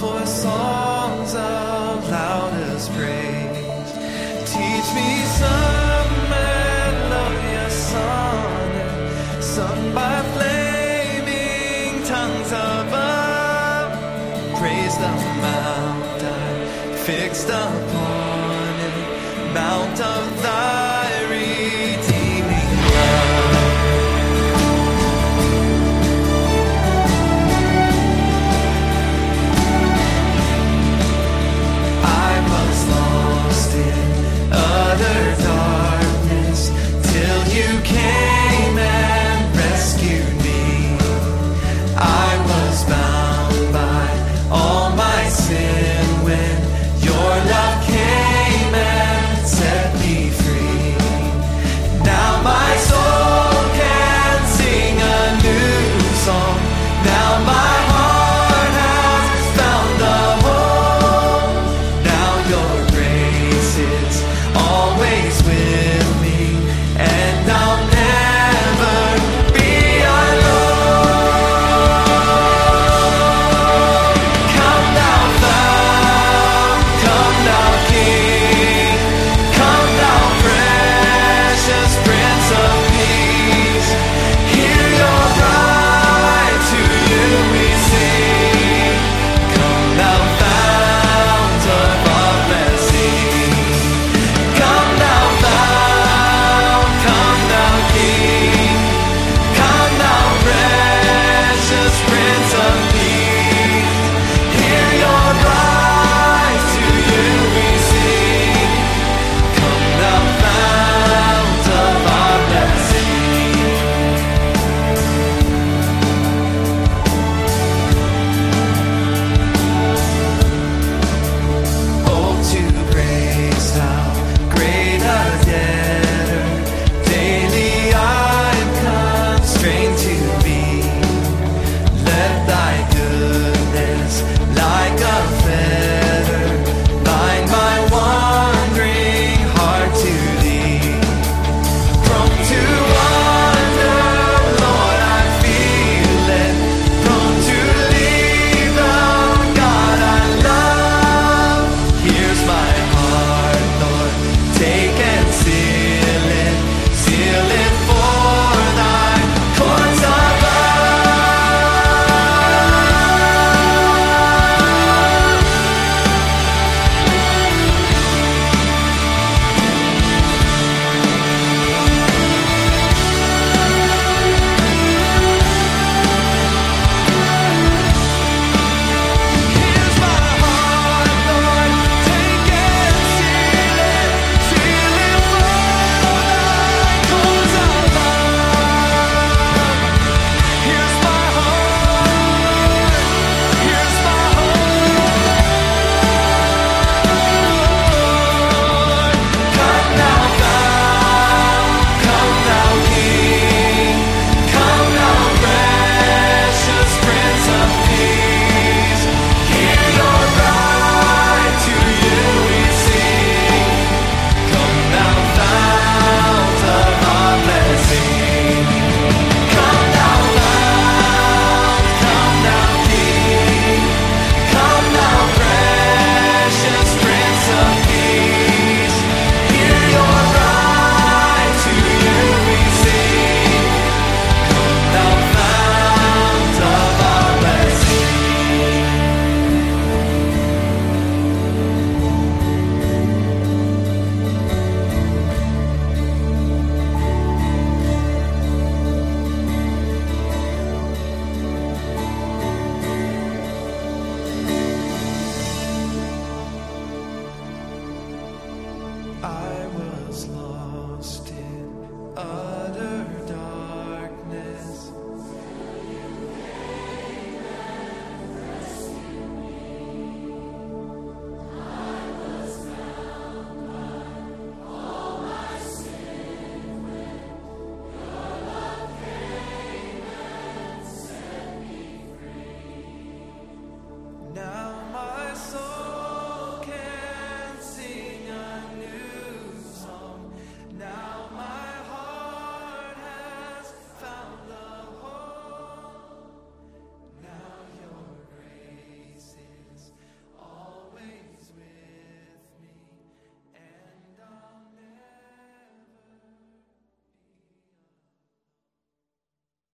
for songs of loudest praise. Teach me some melodious sonnet, sung by flaming tongues above. Praise the mountain fixed upon it, mount of thy.